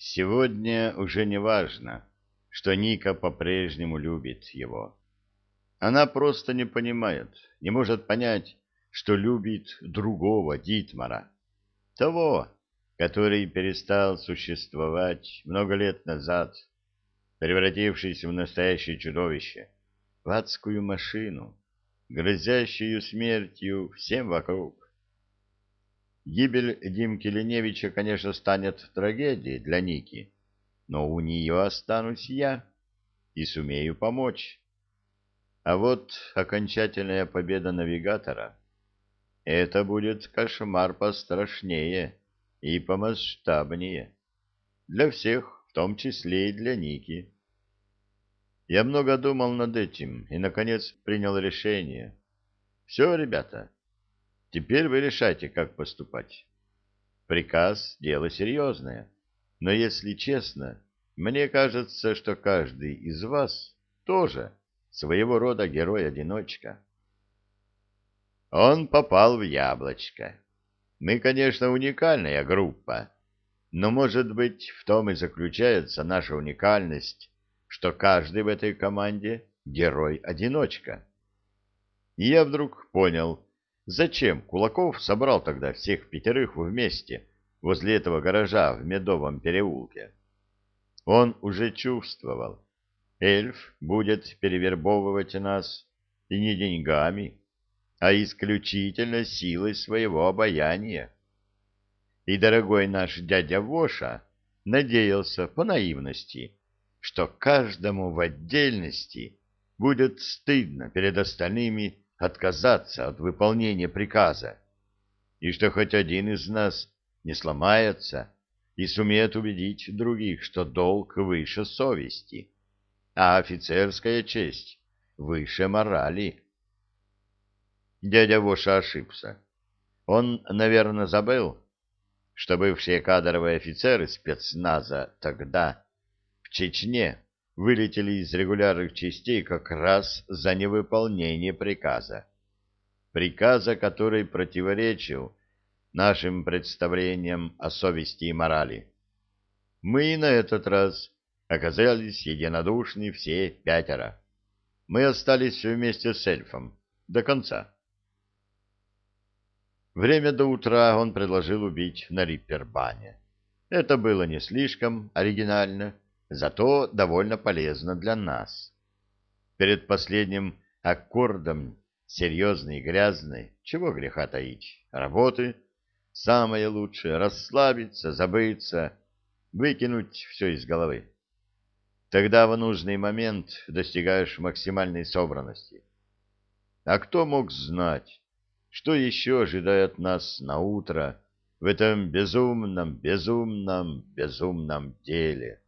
Сегодня уже не важно, что Ника по-прежнему любит его. Она просто не понимает, не может понять, что любит другого Дитмара, того, который перестал существовать много лет назад, превратившись в настоящее чудовище, в адскую машину, грозящую смертью всем вокруг. Гибель Димки Леневича, конечно, станет трагедией для Ники, но у нее останусь я и сумею помочь. А вот окончательная победа навигатора — это будет кошмар пострашнее и помасштабнее. Для всех, в том числе и для Ники. Я много думал над этим и, наконец, принял решение. Все, ребята, Теперь вы решайте, как поступать. Приказ — дело серьезное, но, если честно, мне кажется, что каждый из вас тоже своего рода герой-одиночка. Он попал в яблочко. Мы, конечно, уникальная группа, но, может быть, в том и заключается наша уникальность, что каждый в этой команде герой-одиночка. И я вдруг понял, Зачем Кулаков собрал тогда всех пятерых вместе возле этого гаража в Медовом переулке? Он уже чувствовал. Эльф будет перевербовывать нас и не деньгами, а исключительно силой своего обаяния. И дорогой наш дядя Воша надеялся по наивности, что каждому в отдельности будет стыдно перед остальными отказаться от выполнения приказа, и что хоть один из нас не сломается и сумеет убедить других, что долг выше совести, а офицерская честь выше морали. Дядя Воша ошибся. Он, наверное, забыл, что бывшие кадровые офицеры спецназа тогда, в Чечне, вылетели из регулярных частей как раз за невыполнение приказа. Приказа, который противоречил нашим представлениям о совести и морали. Мы и на этот раз оказались единодушны все пятеро. Мы остались вместе с эльфом до конца. Время до утра он предложил убить на Риппербане. Это было не слишком оригинально, зато довольно полезно для нас. Перед последним аккордом серьезный и грязный, чего греха таить, работы, самое лучшее — расслабиться, забыться, выкинуть все из головы. Тогда в нужный момент достигаешь максимальной собранности. А кто мог знать, что еще ожидает нас на утро в этом безумном, безумном, безумном деле?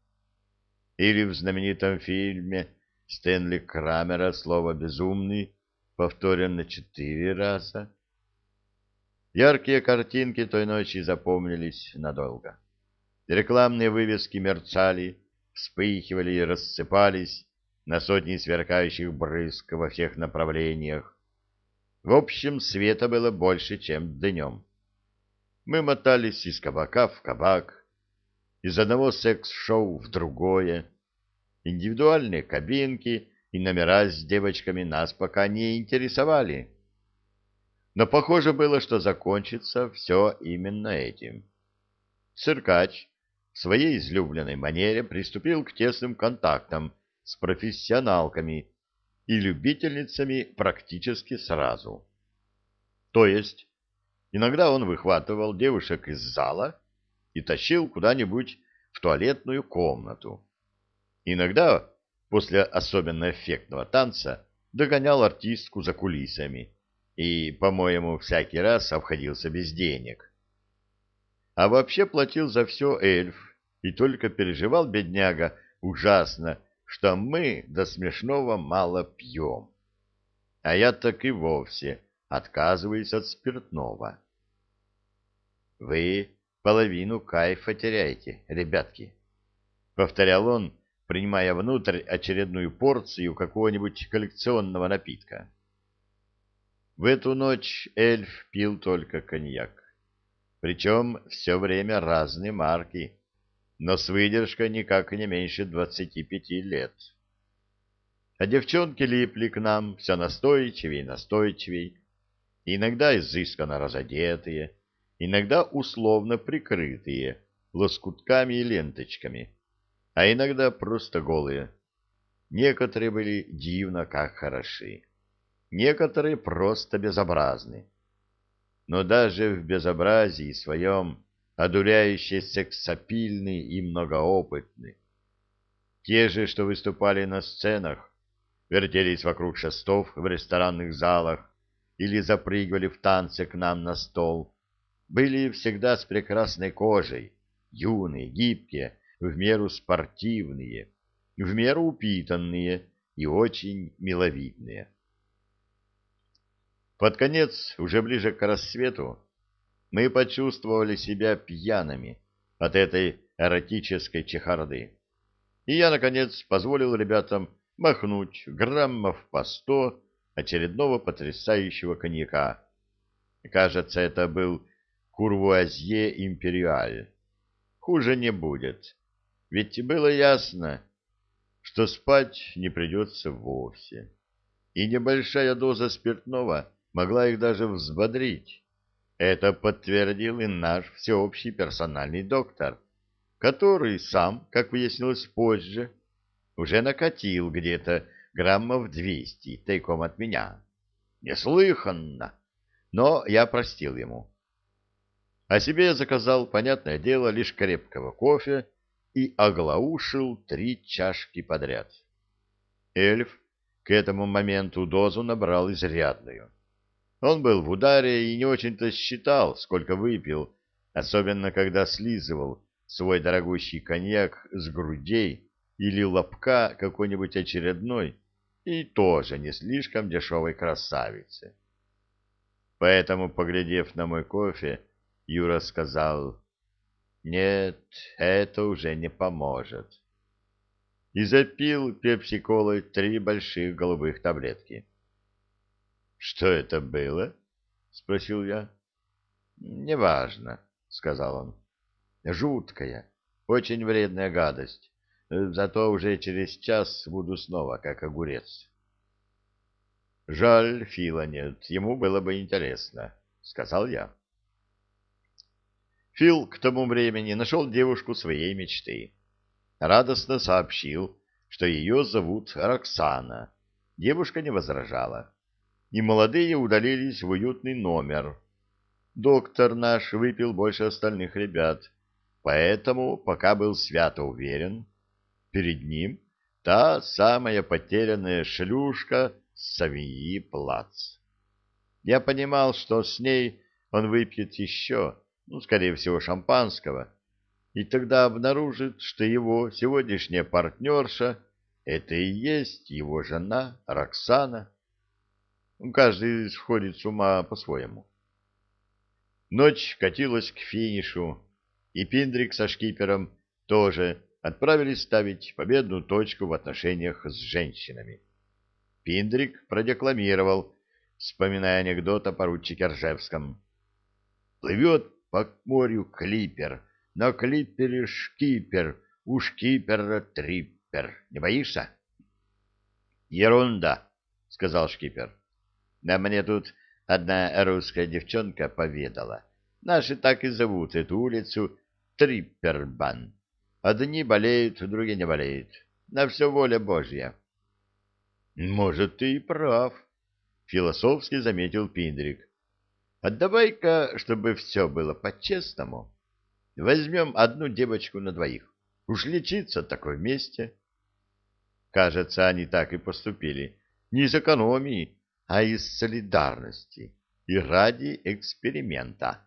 Или в знаменитом фильме Стэнли Крамера слово «безумный» повторено четыре раза. Яркие картинки той ночи запомнились надолго. Рекламные вывески мерцали, вспыхивали и рассыпались на сотни сверкающих брызг во всех направлениях. В общем, света было больше, чем днем. Мы мотались из кабака в кабак, из одного секс-шоу в другое. Индивидуальные кабинки и номера с девочками нас пока не интересовали. Но похоже было, что закончится все именно этим. Циркач в своей излюбленной манере приступил к тесным контактам с профессионалками и любительницами практически сразу. То есть, иногда он выхватывал девушек из зала и тащил куда-нибудь в туалетную комнату. Иногда, после особенно эффектного танца, догонял артистку за кулисами и, по-моему, всякий раз обходился без денег. А вообще платил за все эльф, и только переживал бедняга ужасно, что мы до смешного мало пьем. А я так и вовсе отказываюсь от спиртного. — Вы половину кайфа теряете, ребятки, — повторял он, принимая внутрь очередную порцию какого-нибудь коллекционного напитка. В эту ночь эльф пил только коньяк, причем все время разные марки, но с выдержкой никак не меньше двадцати пяти лет. А девчонки липли к нам все настойчивее и настойчивее, иногда изысканно разодетые, иногда условно прикрытые лоскутками и ленточками, а иногда просто голые. Некоторые были дивно как хороши, некоторые просто безобразны. Но даже в безобразии своем одуряющие сексапильны и многоопытны. Те же, что выступали на сценах, вертелись вокруг шестов в ресторанных залах или запрыгивали в танце к нам на стол, были всегда с прекрасной кожей, юные, гибкие, в меру спортивные, в меру упитанные и очень миловидные. Под конец, уже ближе к рассвету, мы почувствовали себя пьяными от этой эротической чехарды. И я, наконец, позволил ребятам махнуть граммов по сто очередного потрясающего коньяка. Кажется, это был Курвуазье Империаль. Хуже не будет, ведь было ясно, что спать не придется вовсе. И небольшая доза спиртного могла их даже взбодрить. Это подтвердил и наш всеобщий персональный доктор, который сам, как выяснилось позже, уже накатил где-то граммов двести тайком от меня. Неслыханно! Но я простил ему. А себе я заказал, понятное дело, лишь крепкого кофе и оглаушил три чашки подряд. Эльф к этому моменту дозу набрал изрядную. Он был в ударе и не очень-то считал, сколько выпил, особенно когда слизывал свой дорогущий коньяк с грудей или лобка какой-нибудь очередной и тоже не слишком дешевой красавицы. Поэтому, поглядев на мой кофе, Юра сказал, «Нет, это уже не поможет». И запил пепси-колой три больших голубых таблетки. Что это было? спросил я. Неважно, сказал он. Жуткая, очень вредная гадость. Зато уже через час буду снова как огурец. Жаль, Фила нет, ему было бы интересно, сказал я. Фил к тому времени нашел девушку своей мечты. Радостно сообщил, что ее зовут Роксана. Девушка не возражала и молодые удалились в уютный номер. Доктор наш выпил больше остальных ребят, поэтому пока был свято уверен, перед ним та самая потерянная шлюшка Савии Плац. Я понимал, что с ней он выпьет еще, ну, скорее всего, шампанского, и тогда обнаружит, что его сегодняшняя партнерша — это и есть его жена Роксана. Каждый сходит с ума по-своему. Ночь катилась к финишу, и Пиндрик со шкипером тоже отправились ставить победную точку в отношениях с женщинами. Пиндрик продекламировал, вспоминая анекдот о поручике Ржевском. «Плывет по морю клипер, на клипере шкипер, у шкипера триппер. Не боишься?» «Ерунда», — сказал шкипер. Да мне тут одна русская девчонка поведала. Наши так и зовут эту улицу Триппербан. Одни болеют, другие не болеют. На все воля Божья. Может, ты и прав, философски заметил Пиндрик. Отдавай-ка, чтобы все было по-честному. Возьмем одну девочку на двоих. Уж лечиться такой вместе. Кажется, они так и поступили. Не из экономии, а из солидарности и ради эксперимента.